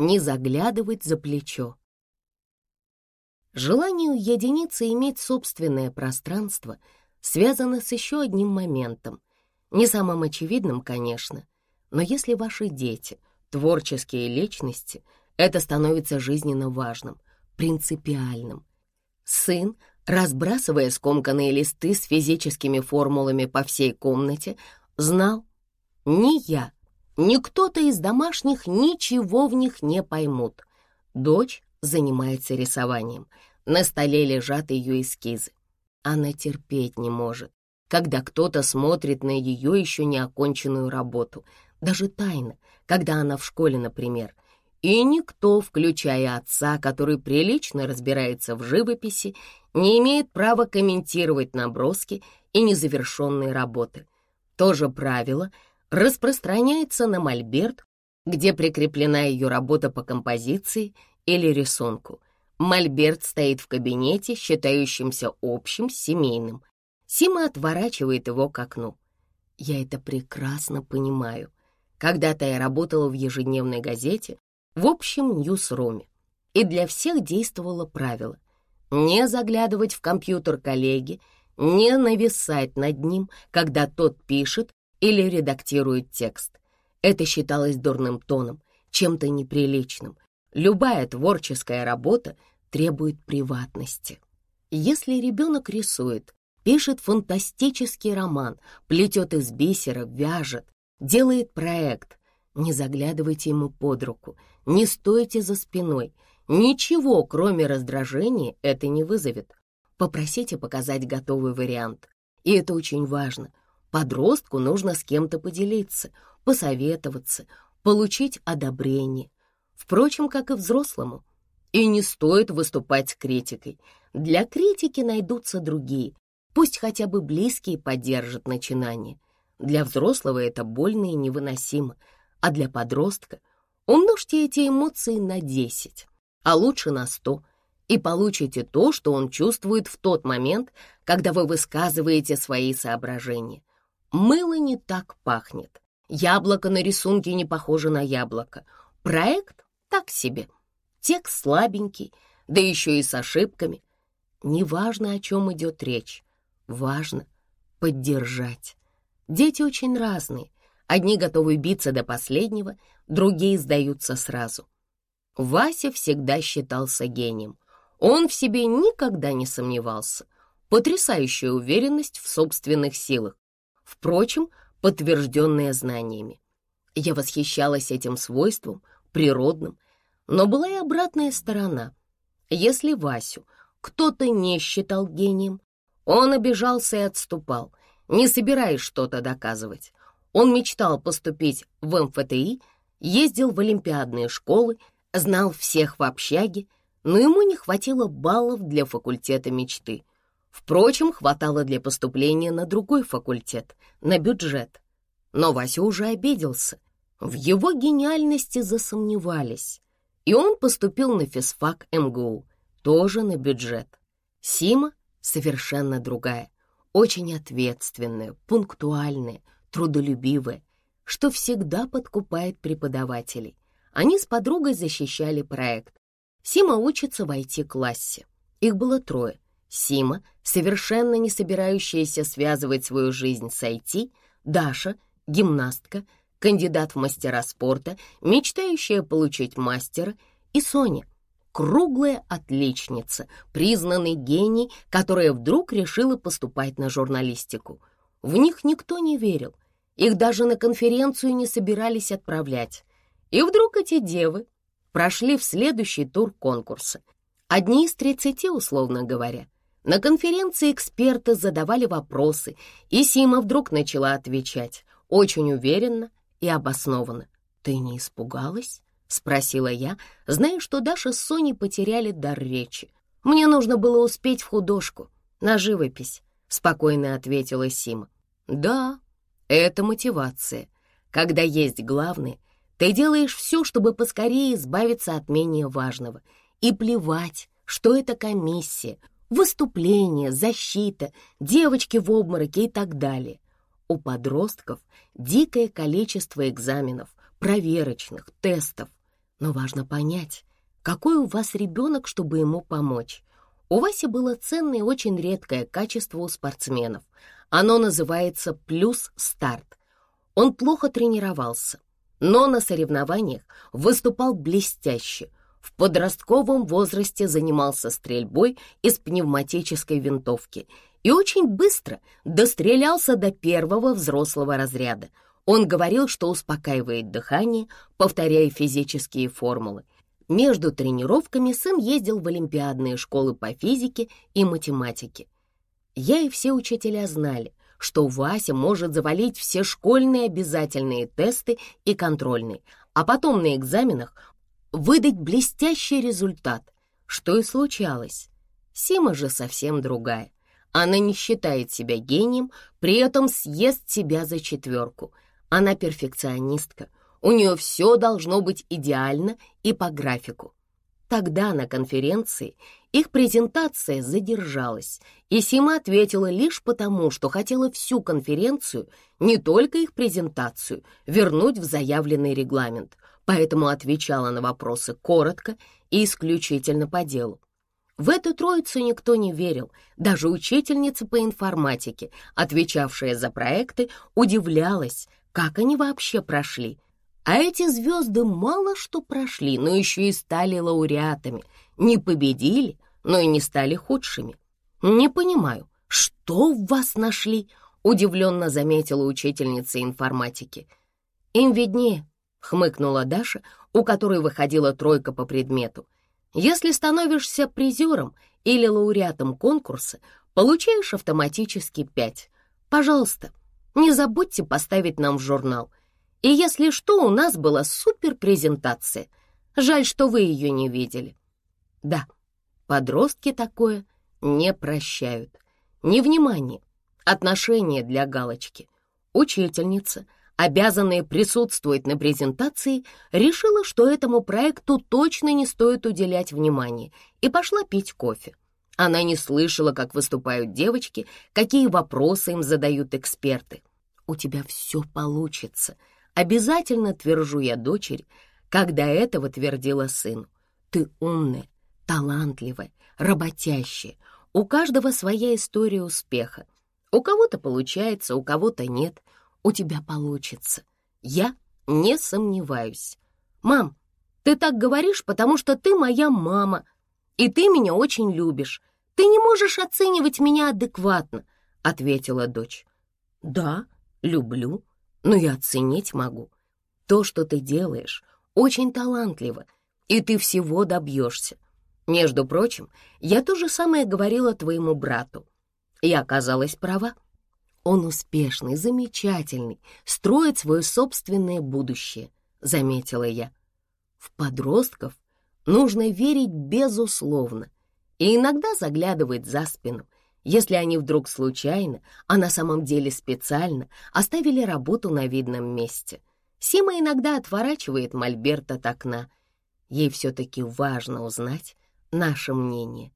Не заглядывать за плечо. Желание уединиться и иметь собственное пространство связано с еще одним моментом. Не самым очевидным, конечно, но если ваши дети — творческие личности, это становится жизненно важным, принципиальным. Сын, разбрасывая скомканные листы с физическими формулами по всей комнате, знал, ни я, ни кто-то из домашних ничего в них не поймут. Дочь занимается рисованием. На столе лежат ее эскизы. Она терпеть не может, когда кто-то смотрит на ее еще не оконченную работу, даже тайно, когда она в школе, например. И никто, включая отца, который прилично разбирается в живописи, не имеет права комментировать наброски и незавершенные работы. То же правило распространяется на мольберт, где прикреплена ее работа по композиции или рисунку. Мольберт стоит в кабинете, считающемся общим, семейным. Сима отворачивает его к окну. Я это прекрасно понимаю. Когда-то я работала в ежедневной газете, в общем ньюсруме, и для всех действовало правило не заглядывать в компьютер коллеги, не нависать над ним, когда тот пишет или редактирует текст. Это считалось дурным тоном, чем-то неприличным. Любая творческая работа требует приватности. Если ребенок рисует, пишет фантастический роман, плетет из бисера, вяжет, делает проект, не заглядывайте ему под руку, не стойте за спиной. Ничего, кроме раздражения, это не вызовет. Попросите показать готовый вариант. И это очень важно. Подростку нужно с кем-то поделиться, посоветоваться, получить одобрение. Впрочем, как и взрослому. И не стоит выступать критикой. Для критики найдутся другие. Пусть хотя бы близкие поддержат начинание. Для взрослого это больно и невыносимо, а для подростка умножьте эти эмоции на 10, а лучше на 100, и получите то, что он чувствует в тот момент, когда вы высказываете свои соображения. Мыло не так пахнет. Яблоко на рисунке не похоже на яблоко. Проект так себе. Текст слабенький, да еще и с ошибками. Неважно, о чем идет речь. Важно поддержать. Дети очень разные. Одни готовы биться до последнего, другие сдаются сразу. Вася всегда считался гением. Он в себе никогда не сомневался. Потрясающая уверенность в собственных силах. Впрочем, подтвержденная знаниями. Я восхищалась этим свойством, природным, но была и обратная сторона. Если Васю кто-то не считал гением, он обижался и отступал, не собираясь что-то доказывать. Он мечтал поступить в МФТИ, ездил в олимпиадные школы, знал всех в общаге, но ему не хватило баллов для факультета мечты. Впрочем, хватало для поступления на другой факультет, на бюджет. Но Вася уже обиделся. В его гениальности засомневались. И он поступил на физфак МГУ, тоже на бюджет. Сима совершенно другая, очень ответственная, пунктуальная, трудолюбивая, что всегда подкупает преподавателей. Они с подругой защищали проект. Сима учится в IT-классе. Их было трое. Сима, совершенно не собирающаяся связывать свою жизнь с IT, Даша, гимнастка, кандидат в мастера спорта, мечтающая получить мастера, и Соня, круглая отличница, признанный гений, которая вдруг решила поступать на журналистику. В них никто не верил, их даже на конференцию не собирались отправлять. И вдруг эти девы прошли в следующий тур конкурса. Одни из тридцати, условно говоря. На конференции эксперты задавали вопросы, и Сима вдруг начала отвечать, очень уверенно и обоснованно. «Ты не испугалась?» — спросила я, зная, что Даша с Соней потеряли дар речи. «Мне нужно было успеть в художку, на живопись», — спокойно ответила Сима. «Да, это мотивация. Когда есть главное, ты делаешь все, чтобы поскорее избавиться от менее важного. И плевать, что это комиссия, выступление, защита, девочки в обмороке и так далее. У подростков дикое количество экзаменов, проверочных, тестов. Но важно понять, какой у вас ребенок, чтобы ему помочь. У Васи было ценное и очень редкое качество у спортсменов. Оно называется «плюс старт». Он плохо тренировался, но на соревнованиях выступал блестяще. В подростковом возрасте занимался стрельбой из пневматической винтовки и очень быстро дострелялся до первого взрослого разряда. Он говорил, что успокаивает дыхание, повторяя физические формулы. Между тренировками сын ездил в олимпиадные школы по физике и математике. Я и все учителя знали, что Вася может завалить все школьные обязательные тесты и контрольные, а потом на экзаменах выдать блестящий результат, что и случалось. Сима же совсем другая. Она не считает себя гением, при этом съест себя за четверку. Она перфекционистка, у нее все должно быть идеально и по графику. Тогда на конференции их презентация задержалась, и Сима ответила лишь потому, что хотела всю конференцию, не только их презентацию, вернуть в заявленный регламент, поэтому отвечала на вопросы коротко и исключительно по делу. В эту троицу никто не верил, даже учительница по информатике, отвечавшая за проекты, удивлялась, как они вообще прошли — а эти звезды мало что прошли, но еще и стали лауреатами. Не победили, но и не стали худшими. Не понимаю, что в вас нашли? Удивленно заметила учительница информатики. Им виднее, хмыкнула Даша, у которой выходила тройка по предмету. Если становишься призером или лауреатом конкурса, получаешь автоматически пять. Пожалуйста, не забудьте поставить нам в журнал — и если что, у нас была суперпрезентация. Жаль, что вы ее не видели. Да, подростки такое не прощают. Невнимание, отношение для галочки. Учительница, обязанная присутствовать на презентации, решила, что этому проекту точно не стоит уделять внимания, и пошла пить кофе. Она не слышала, как выступают девочки, какие вопросы им задают эксперты. «У тебя все получится», Обязательно твержу я дочери, когда этого твердила сыну. Ты умная, талантливая, работящая. У каждого своя история успеха. У кого-то получается, у кого-то нет. У тебя получится. Я не сомневаюсь. Мам, ты так говоришь, потому что ты моя мама, и ты меня очень любишь. Ты не можешь оценивать меня адекватно, — ответила дочь. Да, люблю, но я оценить могу. То, что ты делаешь, очень талантливо, и ты всего добьешься. Между прочим, я то же самое говорила твоему брату. И оказалась права. Он успешный, замечательный, строит свое собственное будущее, заметила я. В подростков нужно верить безусловно и иногда заглядывать за спину — если они вдруг случайно, а на самом деле специально, оставили работу на видном месте. Сима иногда отворачивает Мольберт от окна. Ей все-таки важно узнать наше мнение.